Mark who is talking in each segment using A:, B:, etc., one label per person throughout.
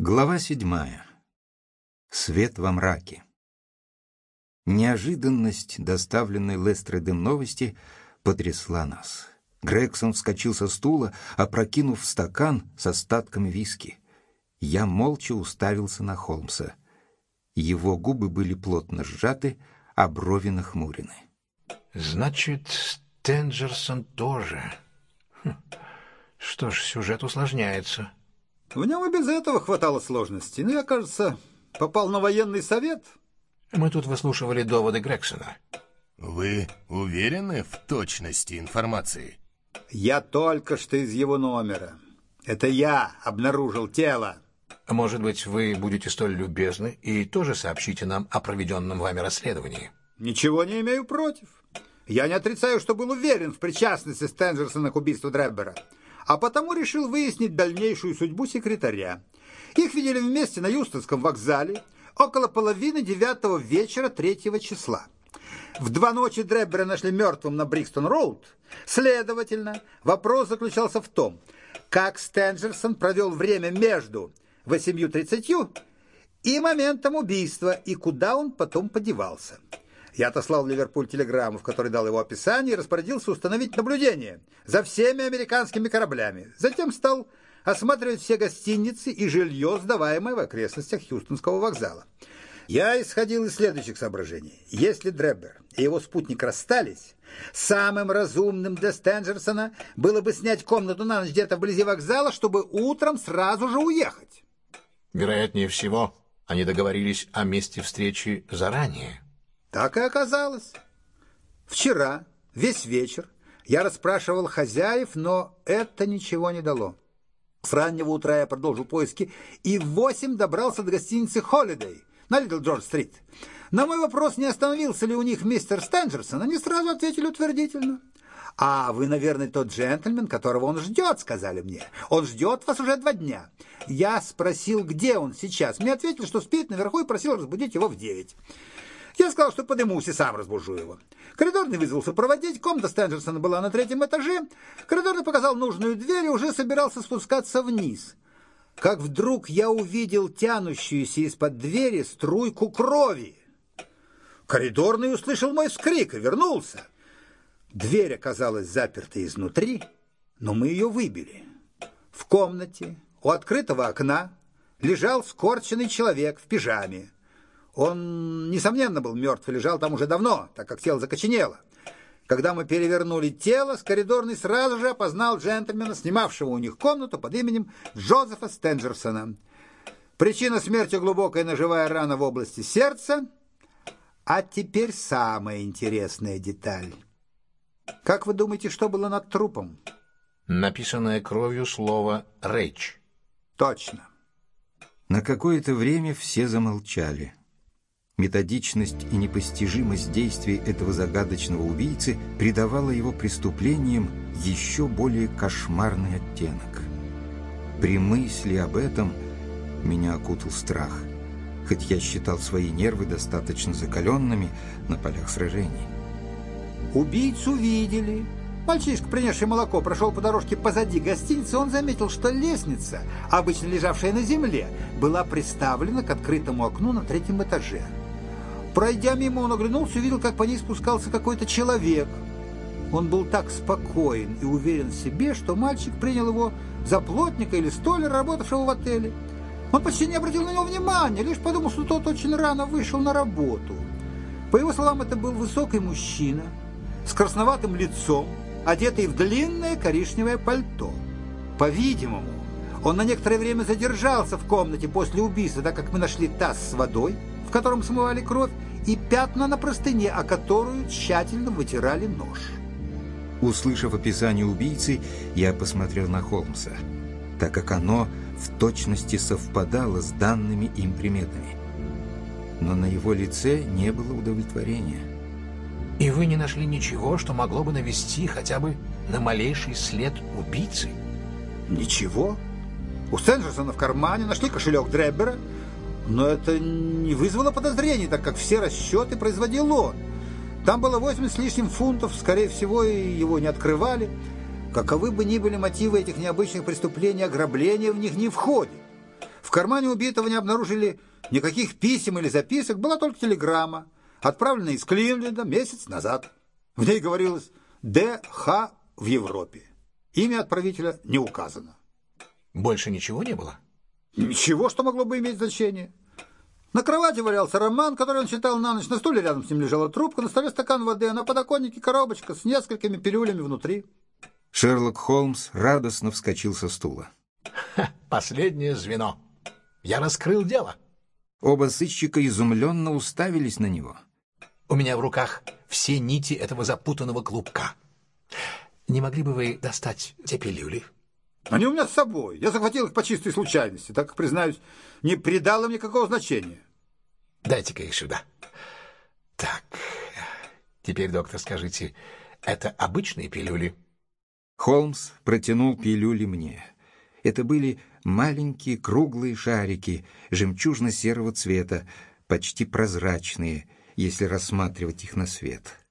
A: Глава седьмая. Свет во мраке. Неожиданность, доставленной Лестредом новости, потрясла нас. Грегсон вскочил со стула, опрокинув стакан с остатками виски. Я молча уставился на Холмса. Его губы были плотно сжаты, а брови нахмурены.
B: «Значит, Стенджерсон тоже. Хм. Что ж, сюжет усложняется».
C: В нем и без этого хватало сложностей. Но я, кажется, попал на военный совет.
B: Мы тут выслушивали доводы Грексона.
D: Вы уверены в точности информации?
C: Я только что из его номера. Это я обнаружил тело.
B: Может быть, вы будете столь любезны и тоже сообщите нам о проведенном вами расследовании?
C: Ничего не имею против. Я не отрицаю, что был уверен в причастности Стенджерсона к убийству Дреббера а потому решил выяснить дальнейшую судьбу секретаря. Их видели вместе на Юстонском вокзале около половины девятого вечера третьего числа. В два ночи Дреббера нашли мертвым на Брикстон-Роуд. Следовательно, вопрос заключался в том, как Стенджерсон провел время между 8.30 и моментом убийства, и куда он потом подевался. Я отослал в Ливерпуль телеграмму, в которой дал его описание и распорядился установить наблюдение за всеми американскими кораблями. Затем стал осматривать все гостиницы и жилье, сдаваемое в окрестностях Хьюстонского вокзала. Я исходил из следующих соображений. Если Дреббер и его спутник расстались, самым разумным для Стенджерсона было бы снять комнату на ночь где-то вблизи вокзала, чтобы утром сразу же уехать.
B: Вероятнее всего, они договорились о месте встречи заранее.
C: Так и оказалось. Вчера, весь вечер, я расспрашивал хозяев, но это ничего не дало. С раннего утра я продолжил поиски и в восемь добрался до гостиницы «Холидей» на Литл Джордж-стрит. На мой вопрос, не остановился ли у них мистер Стенджерсон, они сразу ответили утвердительно. «А вы, наверное, тот джентльмен, которого он ждет», — сказали мне. «Он ждет вас уже два дня». Я спросил, где он сейчас. Мне ответили, что спит наверху и просил разбудить его в девять. Я сказал, что поднимусь и сам разбужу его. Коридорный вызвался проводить, комната Стенджерсона была на третьем этаже. Коридорный показал нужную дверь и уже собирался спускаться вниз. Как вдруг я увидел тянущуюся из-под двери струйку крови. Коридорный услышал мой вскрик и вернулся. Дверь оказалась заперта изнутри, но мы ее выбили. В комнате у открытого окна лежал скорченный человек в пижаме. Он, несомненно, был мертв и лежал там уже давно, так как тело закоченело. Когда мы перевернули тело, Скоридорный сразу же опознал джентльмена, снимавшего у них комнату под именем Джозефа Стенджерсона. Причина смерти – глубокая ножевая рана в области сердца. А теперь самая интересная деталь. Как вы думаете, что было над трупом?
B: Написанное кровью слово «речь».
C: Точно.
A: На какое-то время все замолчали. Методичность и непостижимость действий этого загадочного убийцы придавала его преступлениям еще более кошмарный оттенок. При мысли об этом меня окутал страх, хоть я считал свои нервы достаточно закаленными на полях сражений.
C: Убийцу видели. Мальчишка, принесший молоко, прошел по дорожке позади гостиницы. Он заметил, что лестница, обычно лежавшая на земле, была приставлена к открытому окну на третьем этаже. Пройдя мимо, он оглянулся и увидел, как по ней спускался какой-то человек. Он был так спокоен и уверен в себе, что мальчик принял его за плотника или столяра, работавшего в отеле. Он почти не обратил на него внимания, лишь подумал, что тот очень рано вышел на работу. По его словам, это был высокий мужчина с красноватым лицом, одетый в длинное коричневое пальто. По-видимому, он на некоторое время задержался в комнате после убийства, так как мы нашли таз с водой, в котором смывали кровь, и пятна на простыне, о которую тщательно вытирали нож.
A: Услышав описание убийцы, я посмотрел на Холмса, так как оно в точности совпадало с данными им приметами. Но на его лице не было удовлетворения.
B: И вы не нашли ничего, что могло бы навести хотя бы на малейший след убийцы?
C: Ничего. У Стенджерсона в кармане нашли кошелек Дреббера, но это не вызвало подозрений, так как все расчеты производил он. Там было 80 с лишним фунтов, скорее всего, и его не открывали. Каковы бы ни были мотивы этих необычных преступлений, ограбления в них не входит. В кармане убитого не обнаружили никаких писем или записок, была только телеграмма, отправленная из Кливленда месяц назад. В ней говорилось «ДХ в Европе». Имя отправителя не указано.
B: Больше ничего не было?
C: Ничего, что могло бы иметь значение. На кровати валялся роман, который он читал на ночь. На стуле рядом с ним лежала трубка, на столе стакан воды, а на подоконнике коробочка с несколькими пилюлями внутри.
A: Шерлок Холмс радостно вскочил со стула.
B: Ха, последнее звено. Я раскрыл дело.
A: Оба сыщика изумленно уставились на него.
B: У меня в руках все нити этого запутанного клубка. Не могли бы вы достать те пилюли?
C: Они у меня с собой. Я захватил их по чистой случайности, так как, признаюсь, не придал им никакого значения.
B: Дайте-ка их сюда. Так, теперь, доктор, скажите, это обычные пилюли?
A: Холмс протянул пилюли мне. Это были маленькие круглые шарики жемчужно-серого цвета, почти прозрачные, если рассматривать их на свет.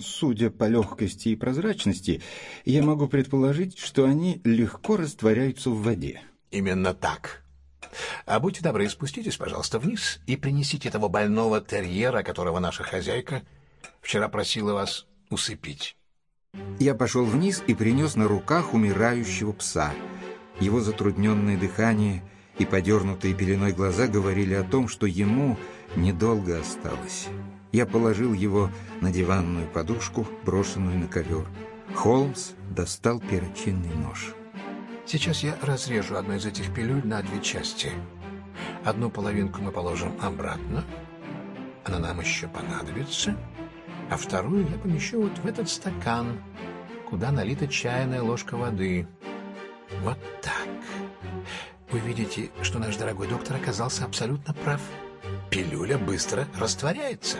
A: Судя по легкости и прозрачности, я могу предположить, что они легко растворяются в воде.
B: Именно так. А будьте добры, спуститесь, пожалуйста, вниз и принесите того больного терьера, которого наша хозяйка вчера просила вас усыпить.
A: Я пошел вниз и принес на руках умирающего пса. Его затрудненное дыхание и подернутые пеленой глаза говорили о том, что ему недолго осталось. Я положил его на диванную подушку, брошенную на ковер. Холмс достал перочинный нож.
B: Сейчас я разрежу одну из этих пилюль на две части. Одну половинку мы положим обратно. Она нам еще понадобится. А вторую я помещу вот в этот стакан, куда налита чайная ложка воды. Вот так. Вы видите, что наш дорогой доктор оказался абсолютно прав. Пилюля быстро растворяется.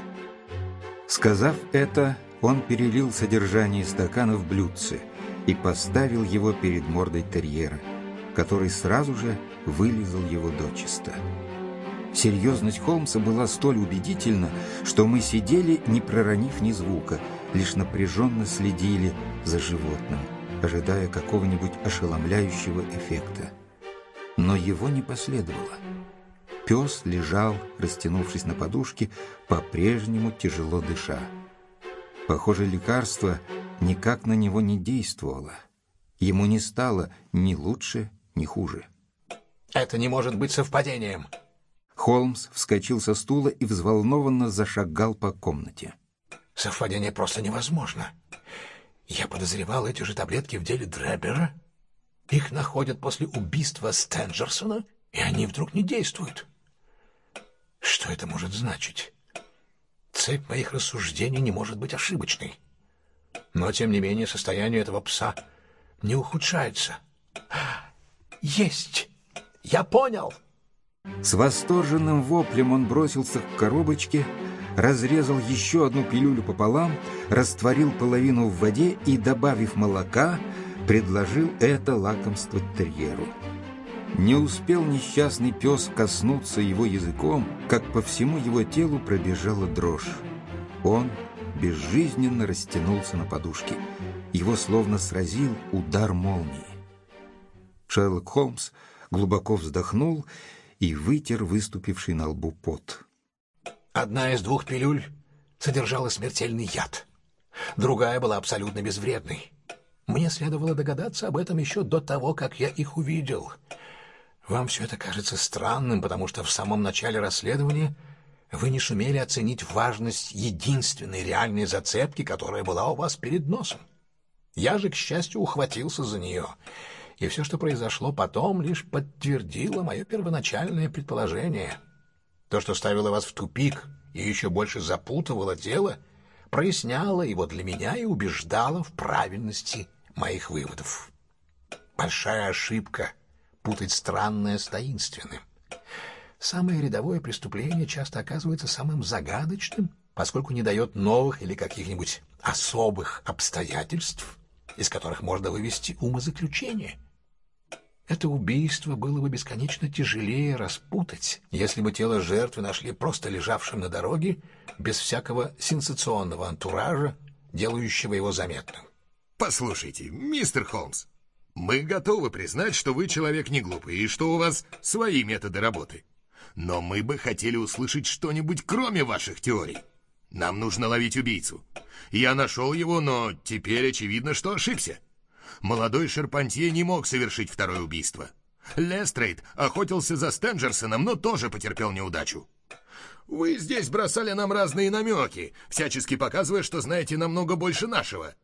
A: Сказав это, он перелил содержание стакана в блюдце и поставил его перед мордой терьера, который сразу же вылизал его дочисто. Серьезность Холмса была столь убедительна, что мы сидели, не проронив ни звука, лишь напряженно следили за животным, ожидая какого-нибудь ошеломляющего эффекта. Но его не последовало. Пес лежал, растянувшись на подушке, по-прежнему тяжело дыша. Похоже, лекарство никак на него не действовало. Ему не стало ни лучше, ни хуже.
B: Это не может быть совпадением.
A: Холмс вскочил со стула и взволнованно зашагал по комнате.
B: Совпадение просто невозможно. Я подозревал эти же таблетки в деле Дребера. Их находят после убийства Стенджерсона, и они вдруг не действуют. Что это может значить? Цепь моих рассуждений не может быть ошибочной. Но, тем не менее, состояние этого пса не ухудшается. Есть! Я понял!
A: С восторженным воплем он бросился к коробочке, разрезал еще одну пилюлю пополам, растворил половину в воде и, добавив молока, предложил это лакомство терьеру. Не успел несчастный пес коснуться его языком, как по всему его телу пробежала дрожь. Он безжизненно растянулся на подушке. Его словно сразил удар молнии. Шерлок Холмс глубоко вздохнул и вытер выступивший на лбу пот.
B: Одна из двух пилюль содержала смертельный яд. Другая была абсолютно безвредной. Мне следовало догадаться об этом еще до того, как я их увидел — вам все это кажется странным, потому что в самом начале расследования вы не сумели оценить важность единственной реальной зацепки, которая была у вас перед носом. Я же, к счастью, ухватился за нее, и все, что произошло потом, лишь подтвердило мое первоначальное предположение. То, что ставило вас в тупик и еще больше запутывало дело, проясняло его для меня и убеждало в правильности моих выводов. Большая ошибка — путать странное с таинственным. Самое рядовое преступление часто оказывается самым загадочным, поскольку не дает новых или каких-нибудь особых обстоятельств, из которых можно вывести умозаключение. Это убийство было бы бесконечно тяжелее распутать, если бы тело жертвы нашли просто лежавшим на дороге, без всякого сенсационного антуража, делающего его заметным.
D: Послушайте, мистер Холмс, Мы готовы признать, что вы человек не глупый и что у вас свои методы работы. Но мы бы хотели услышать что-нибудь кроме ваших теорий. Нам нужно ловить убийцу. Я нашел его, но теперь очевидно, что ошибся. Молодой Шерпантье не мог совершить второе убийство. Лестрейд охотился за Стенджерсоном, но тоже потерпел неудачу. Вы здесь бросали нам разные намеки, всячески показывая, что знаете намного больше нашего.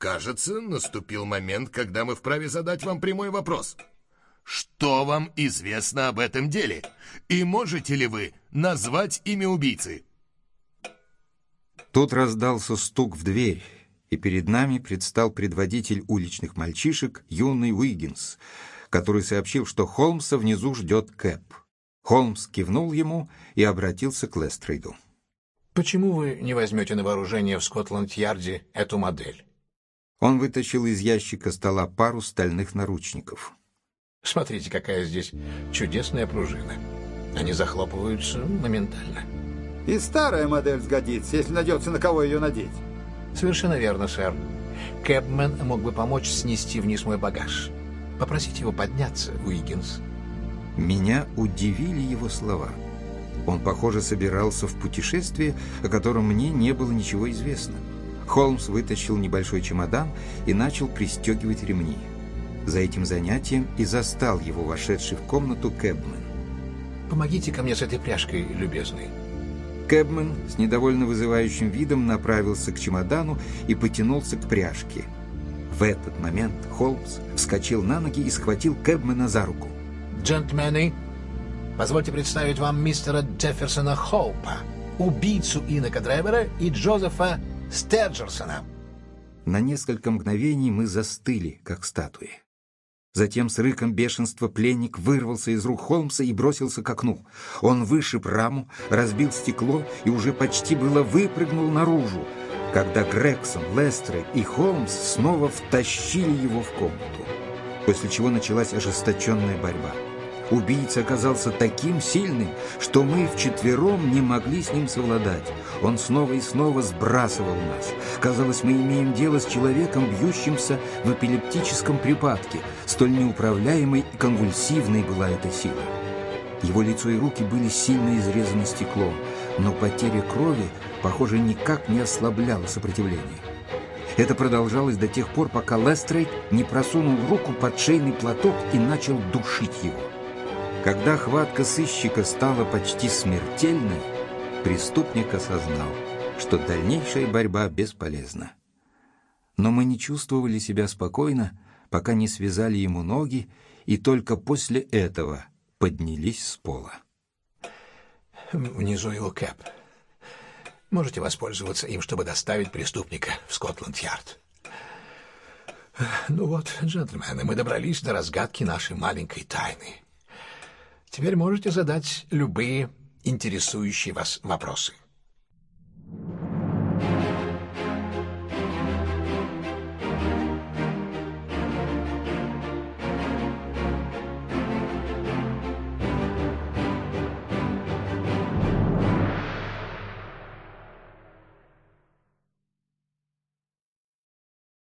D: Кажется, наступил момент, когда мы вправе задать вам прямой вопрос. Что вам известно об этом деле? И можете ли вы назвать имя убийцы?
A: Тут раздался стук в дверь, и перед нами предстал предводитель уличных мальчишек, юный Уиггинс, который сообщил, что Холмса внизу ждет Кэп. Холмс кивнул ему и обратился к Лестрейду.
B: «Почему вы не возьмете на вооружение в Скотланд-Ярде эту модель?»
A: Он вытащил из ящика стола пару стальных наручников.
B: «Смотрите, какая здесь чудесная пружина. Они захлопываются моментально».
C: И старая модель сгодится, если найдется на кого ее надеть.
B: «Совершенно верно, сэр. Кэбмен мог бы помочь снести вниз мой багаж. Попросите его подняться, Уиггинс».
A: Меня удивили его слова. Он, похоже, собирался в путешествие, о котором мне не было ничего известно. Холмс вытащил небольшой чемодан и начал пристегивать ремни. За этим занятием и застал его вошедший в комнату Кэбмен.
B: «Помогите ко мне с этой пряжкой, любезный».
A: Кэбмен с недовольно вызывающим видом направился к чемодану и потянулся к пряжке. В этот момент Холмс вскочил на ноги и схватил Кэбмена за руку.
B: «Джентльмены, позвольте представить вам мистера Джефферсона Хоупа, убийцу Инока Древера и Джозефа Стерджерсона».
A: На несколько мгновений мы застыли, как статуи. Затем с рыком бешенства пленник вырвался из рук Холмса и бросился к окну. Он вышиб раму, разбил стекло и уже почти было выпрыгнул наружу, когда Грегсон, Лестрейд и Холмс снова втащили его в комнату, после чего началась ожесточенная борьба. Убийца оказался таким сильным, что мы вчетвером не могли с ним совладать. Он снова и снова сбрасывал нас. Казалось, мы имеем дело с человеком, бьющимся в эпилептическом припадке. Столь неуправляемой и конвульсивной была эта сила. Его лицо и руки были сильно изрезаны стеклом, но потеря крови, похоже, никак не ослабляла сопротивление. Это продолжалось до тех пор, пока Лестрейд не просунул руку под шейный платок и начал душить его. Когда хватка сыщика стала почти смертельной, преступник осознал, что дальнейшая борьба бесполезна. Но мы не чувствовали себя спокойно, пока не связали ему ноги, и только после этого поднялись с пола.
B: «Внизу его кэп. Можете воспользоваться им, чтобы доставить преступника в Скотланд-Ярд». «Ну вот, джентльмены, мы добрались до разгадки нашей маленькой тайны». Теперь можете задать любые интересующие вас вопросы.